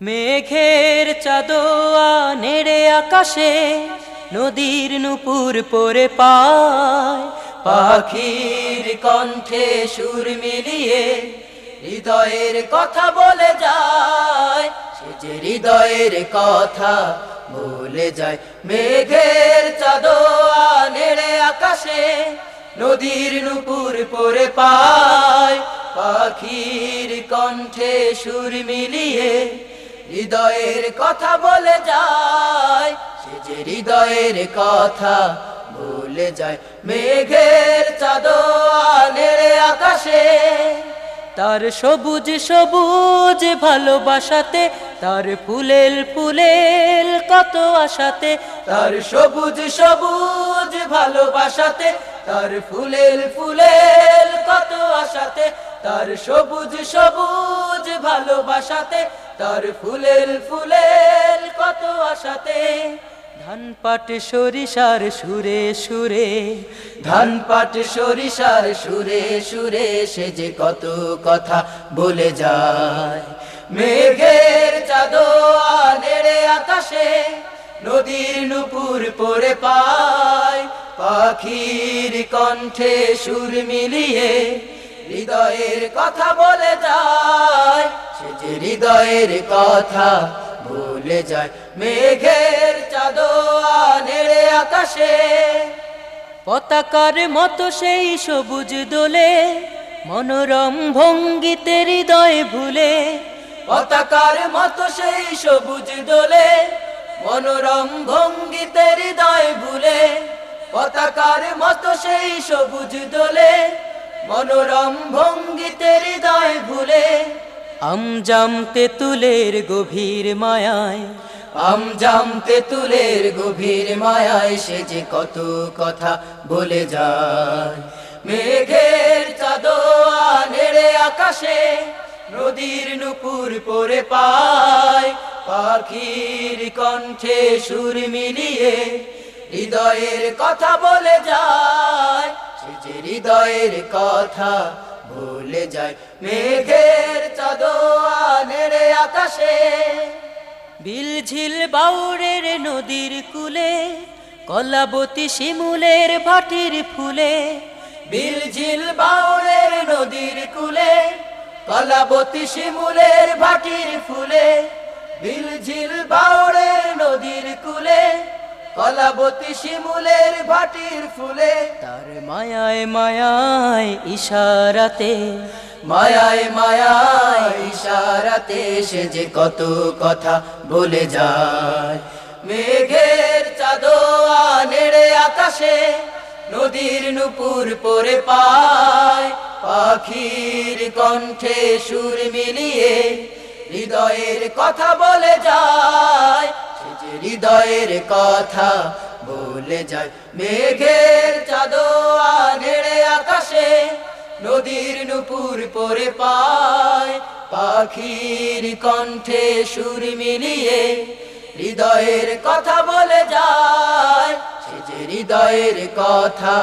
মেঘের চাদোয়া নেড়ে আকাশে নদীর নুপুর পরে পায়। পাখির কণ্ঠে সুর মিলিয়ে হৃদয়ের কথা বলে যায়। সে যে হৃদয়ের কথা বলে যায়। মেঘের চাদোয়া নেড়ে আকাশে নদীর নুপুর পরে পায়। পাখির কণ্ঠে সুর মিলিয়ে হৃদয়ের কথা বলে যায়, সে যে হৃদয়ের কথা বলে যায়। মেঘের চাঁদোয়ানের আকাশে, তার সবুজ সবুজ ভালোবাসাতে, তার ফুলেল ফুলেল কত আশাতে, তার সবুজ সবুজ ভালোবাসাতে, তার ফুলেল ফুলেল কত আশাতে, তার সবুজ সবুজ ভালোবাসাতে তার ফুলের ফুলের কত আশাতে, ধান পাট সরিষার সুরে সুরে, ধান পাট সরিষার সুরে সুরে সে যে কত কথা বলে যায়। মেঘের নেড়ে আকাশে, নদীর নুপুর পরে পায়, পাখির কণ্ঠে সুর মিলিয়ে হৃদয়ের কথা বলে যায়। হৃদয়ের কথা ভুলে যায়। মেঘের চাঁদোয়া নেড়ে আকাশে। পতাকার মতো সেই সবুজ দোলে, মনোরম ভঙ্গিতে হৃদয় ভুলে। পতাকার মতো সেই সবুজ দোলে, মনোরম ভঙ্গিতে হৃদয় ভুলে। পতাকার মতো সেই সবুজ দোলে, মনোরম ভঙ্গিতে হৃদয় ভুলে। আমজাম তেঁতুলের গভীর মায়ায় আমজাম তেঁতুলের গভীর মায়ায় সে যে কত কথা বলে যায়। মেঘের চাঁদোয়া নেড়ে আকাশে, নদীর নুপুর পরে পায়। পাখির কণ্ঠে সুর মিলিয়ে হৃদয়ের কথা বলে যায়। সে যে হৃদয়ের কথা ভুলে যায়। মেঘের চাঁদোয়া নেড়ে আকাশে, বিলঝিল বাউরের নদীর কুলে, কলাবতী শিমুলের ভাটির ফুলে, বিলঝিল বাউরের নদীর কুলে, কলাবতী শিমুলের ভাটির ফুলে, বিলঝিল কলাবতী শিমুলের ভাটির ফুলে তার মায়ায় মায়ায় ইশারাতে মায়ায় মায়ায় ইশারাতে সে যে কত কথা বলে যায়। মেঘের চাঁদোয়া নেড়ে আকাশে নদীর নুপুর পরে পায় পাখির কণ্ঠে সুর মিলিয়ে হৃদয়ের কথা বলে যায়। হৃদয়ের কথা বলে যায়। মেঘের চাঁদোয়া নেড়ে আকাশে, নদীর নুপুর পরে পায়। পাখির কণ্ঠে সুর মিলিয়ে হৃদয়ের কথা বলে যায়। সে যে হৃদয়ের কথা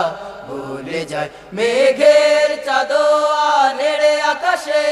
বলে যায়। মেঘের চাঁদোয়া নেড়ে আকাশে